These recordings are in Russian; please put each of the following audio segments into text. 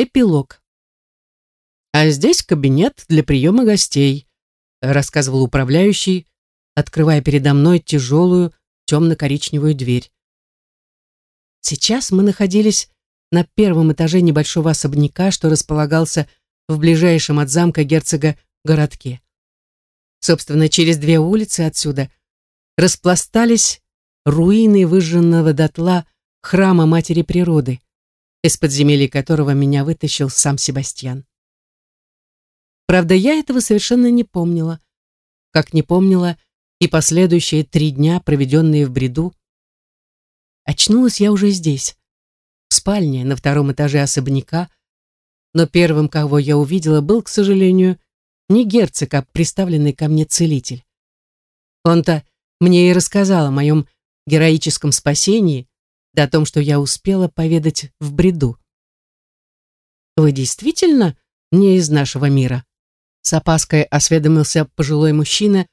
Эпилог. «А здесь кабинет для приема гостей», рассказывал управляющий, открывая передо мной тяжелую темно-коричневую дверь. Сейчас мы находились на первом этаже небольшого особняка, что располагался в ближайшем от замка герцога городке. Собственно, через две улицы отсюда распластались руины выжженного дотла храма Матери Природы, из подземелья которого меня вытащил сам Себастьян. Правда, я этого совершенно не помнила, как не помнила и последующие три дня, проведенные в бреду. Очнулась я уже здесь, в спальне на втором этаже особняка, но первым, кого я увидела, был, к сожалению, не герцог, а приставленный ко мне целитель. Он-то мне и рассказал о моем героическом спасении, да о том, что я успела поведать в бреду. «Вы действительно не из нашего мира?» С опаской осведомился пожилой мужчина,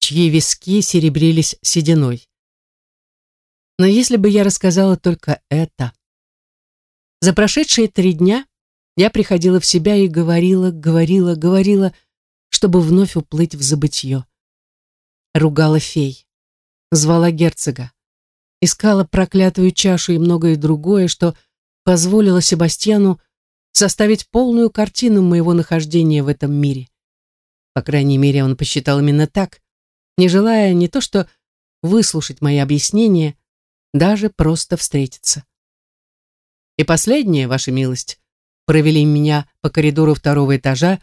чьи виски серебрились сединой. Но если бы я рассказала только это... За прошедшие три дня я приходила в себя и говорила, говорила, говорила, чтобы вновь уплыть в забытье. Ругала фей, звала герцога, искала проклятую чашу и многое другое, что позволило Себастьяну составить полную картину моего нахождения в этом мире. По крайней мере, он посчитал именно так, не желая не то что выслушать мои объяснения, даже просто встретиться. И последнее, ваша милость, провели меня по коридору второго этажа,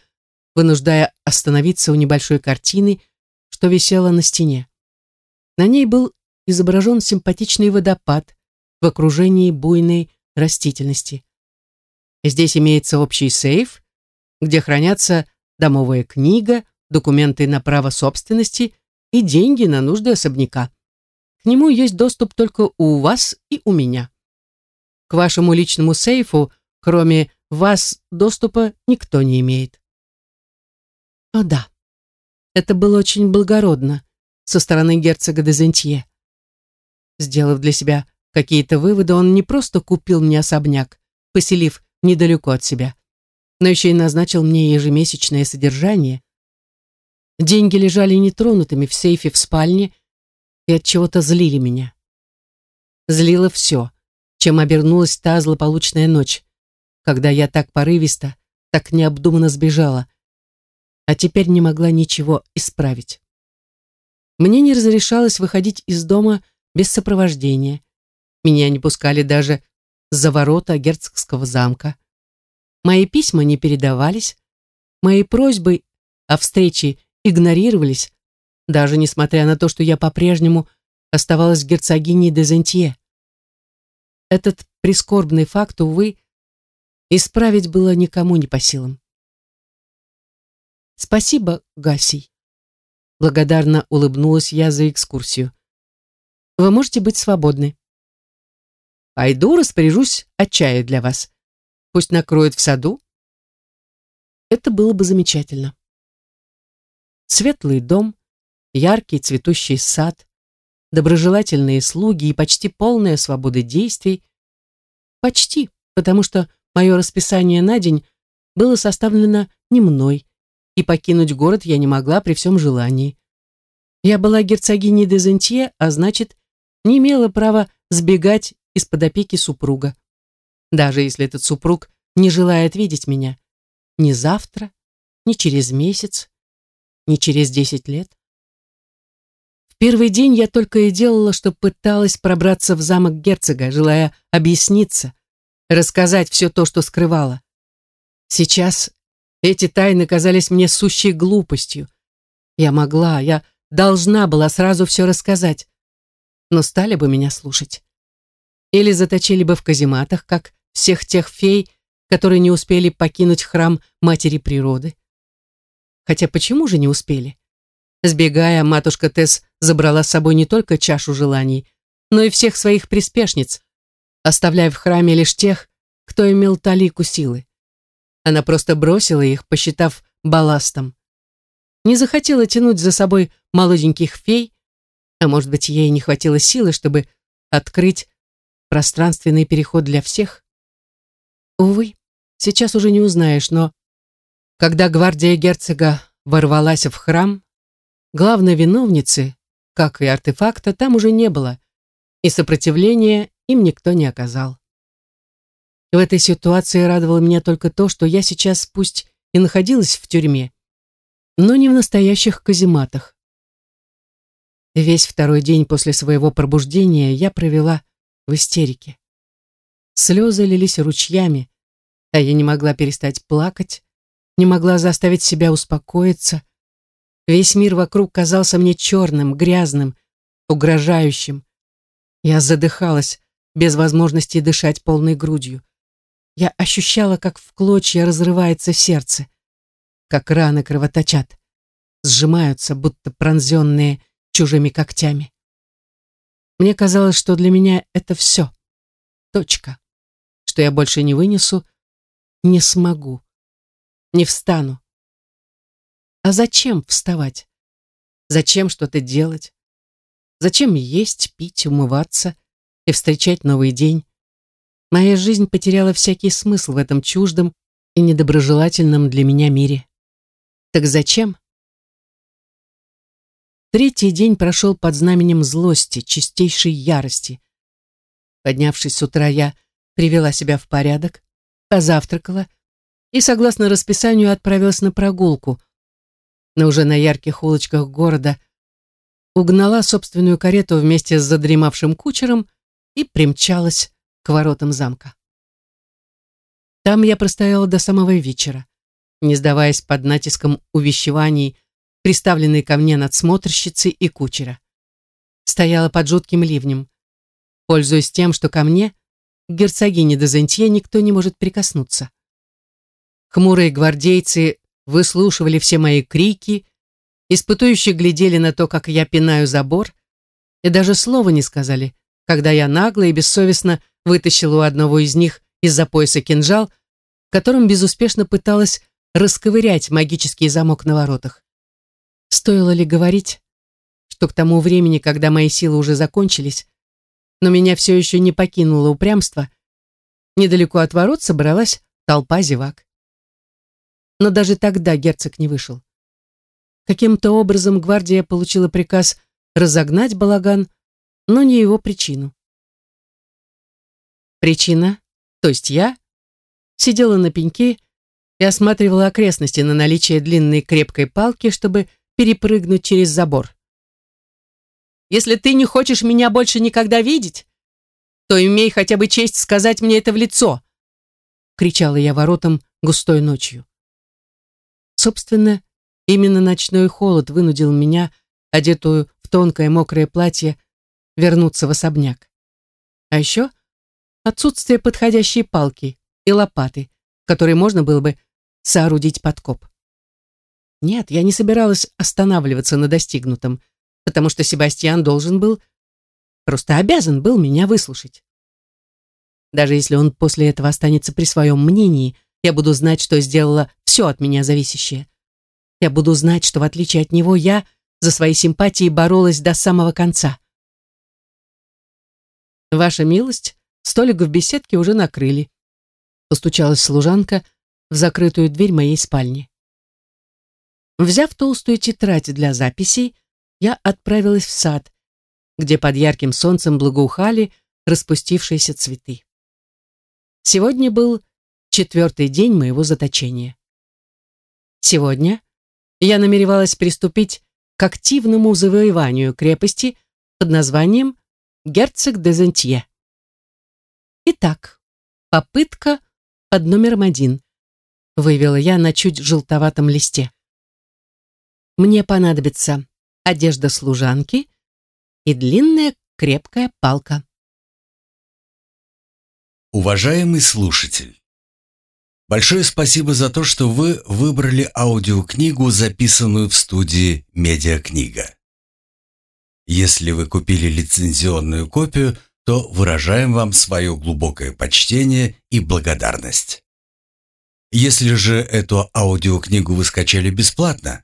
вынуждая остановиться у небольшой картины, что висела на стене. На ней был изображен симпатичный водопад в окружении буйной растительности. Здесь имеется общий сейф, где хранятся домовая книга, документы на право собственности и деньги на нужды особняка. К нему есть доступ только у вас и у меня. К вашему личному сейфу, кроме вас, доступа никто не имеет. О да, это было очень благородно со стороны герцога де Зентье. Сделав для себя какие-то выводы, он не просто купил мне особняк, поселив недалеко от себя, но еще и назначил мне ежемесячное содержание. Деньги лежали нетронутыми в сейфе в спальне и от чего-то злили меня. Злило все, чем обернулась та злополучная ночь, когда я так порывисто, так необдуманно сбежала, а теперь не могла ничего исправить. Мне не разрешалось выходить из дома без сопровождения. Меня не пускали даже за ворота герцогского замка. Мои письма не передавались, мои просьбы о встрече игнорировались, даже несмотря на то, что я по-прежнему оставалась герцогиней Дезентье. Этот прискорбный факт, увы, исправить было никому не по силам. «Спасибо, Гасий», — благодарно улыбнулась я за экскурсию. «Вы можете быть свободны». Пойду распоряжусь от чая для вас. Пусть накроют в саду. Это было бы замечательно. Светлый дом, яркий цветущий сад, доброжелательные слуги и почти полная свобода действий. Почти, потому что мое расписание на день было составлено не мной, и покинуть город я не могла при всем желании. Я была герцогиней Дезентье, а значит, не имела права сбегать из-под опеки супруга. Даже если этот супруг не желает видеть меня ни завтра, ни через месяц, ни через десять лет. В первый день я только и делала, что пыталась пробраться в замок герцога, желая объясниться, рассказать все то, что скрывала. Сейчас эти тайны казались мне сущей глупостью. Я могла, я должна была сразу все рассказать, но стали бы меня слушать или заточили бы в казематах, как всех тех фей, которые не успели покинуть храм Матери Природы. Хотя почему же не успели? Сбегая, матушка Тесс забрала с собой не только чашу желаний, но и всех своих приспешниц, оставляя в храме лишь тех, кто имел талику силы. Она просто бросила их, посчитав балластом. Не захотела тянуть за собой молоденьких фей, а может быть, ей не хватило силы, чтобы открыть пространственный переход для всех? Увы, сейчас уже не узнаешь, но когда гвардия герцога ворвалась в храм, главной виновницы, как и артефакта, там уже не было, и сопротивления им никто не оказал. В этой ситуации радовало меня только то, что я сейчас пусть и находилась в тюрьме, но не в настоящих казематах. Весь второй день после своего пробуждения я провела в истерике. Слезы лились ручьями, а я не могла перестать плакать, не могла заставить себя успокоиться. Весь мир вокруг казался мне черным, грязным, угрожающим. Я задыхалась, без возможности дышать полной грудью. Я ощущала, как в клочья разрывается сердце, как раны кровоточат, сжимаются, будто пронзенные чужими когтями. Мне казалось, что для меня это все. Точка. Что я больше не вынесу, не смогу. Не встану. А зачем вставать? Зачем что-то делать? Зачем есть, пить, умываться и встречать новый день? Моя жизнь потеряла всякий смысл в этом чуждом и недоброжелательном для меня мире. Так зачем? Третий день прошел под знаменем злости, чистейшей ярости. Поднявшись с утра, я привела себя в порядок, позавтракала и, согласно расписанию, отправилась на прогулку. Но уже на ярких улочках города угнала собственную карету вместе с задремавшим кучером и примчалась к воротам замка. Там я простояла до самого вечера, не сдаваясь под натиском увещеваний, приставленной ко мне надсмотрщицы и кучера. Стояла под жутким ливнем, пользуясь тем, что ко мне, герцогине де Зентье, никто не может прикоснуться. Хмурые гвардейцы выслушивали все мои крики, испытующие глядели на то, как я пинаю забор, и даже слова не сказали, когда я нагло и бессовестно вытащила у одного из них из-за пояса кинжал, которым безуспешно пыталась расковырять магический замок на воротах. Стоило ли говорить, что к тому времени, когда мои силы уже закончились, но меня все еще не покинуло упрямство, недалеко от ворот собралась толпа зевак. Но даже тогда герцог не вышел. Каким-то образом гвардия получила приказ разогнать балаган, но не его причину. Причина, то есть я, сидела на пеньке и осматривала окрестности на наличие длинной крепкой палки, чтобы перепрыгнуть через забор. «Если ты не хочешь меня больше никогда видеть, то имей хотя бы честь сказать мне это в лицо!» кричала я воротам густой ночью. Собственно, именно ночной холод вынудил меня, одетую в тонкое мокрое платье, вернуться в особняк. А еще отсутствие подходящей палки и лопаты, которой можно было бы соорудить подкоп. Нет, я не собиралась останавливаться на достигнутом, потому что Себастьян должен был, просто обязан был меня выслушать. Даже если он после этого останется при своем мнении, я буду знать, что сделала все от меня зависящее. Я буду знать, что в отличие от него я за свои симпатии боролась до самого конца. Ваша милость, Столик в беседке уже накрыли. Постучалась служанка в закрытую дверь моей спальни. Взяв толстую тетрадь для записей, я отправилась в сад, где под ярким солнцем благоухали распустившиеся цветы. Сегодня был четвертый день моего заточения. Сегодня я намеревалась приступить к активному завоеванию крепости под названием Герцог де Зентье. Итак, попытка под номером один. Вывела я на чуть желтоватом листе. Мне понадобится одежда служанки и длинная крепкая палка. Уважаемый слушатель, большое спасибо за то, что вы выбрали аудиокнигу, записанную в студии «Медиакнига». Если вы купили лицензионную копию, то выражаем вам свое глубокое почтение и благодарность. Если же эту аудиокнигу вы скачали бесплатно,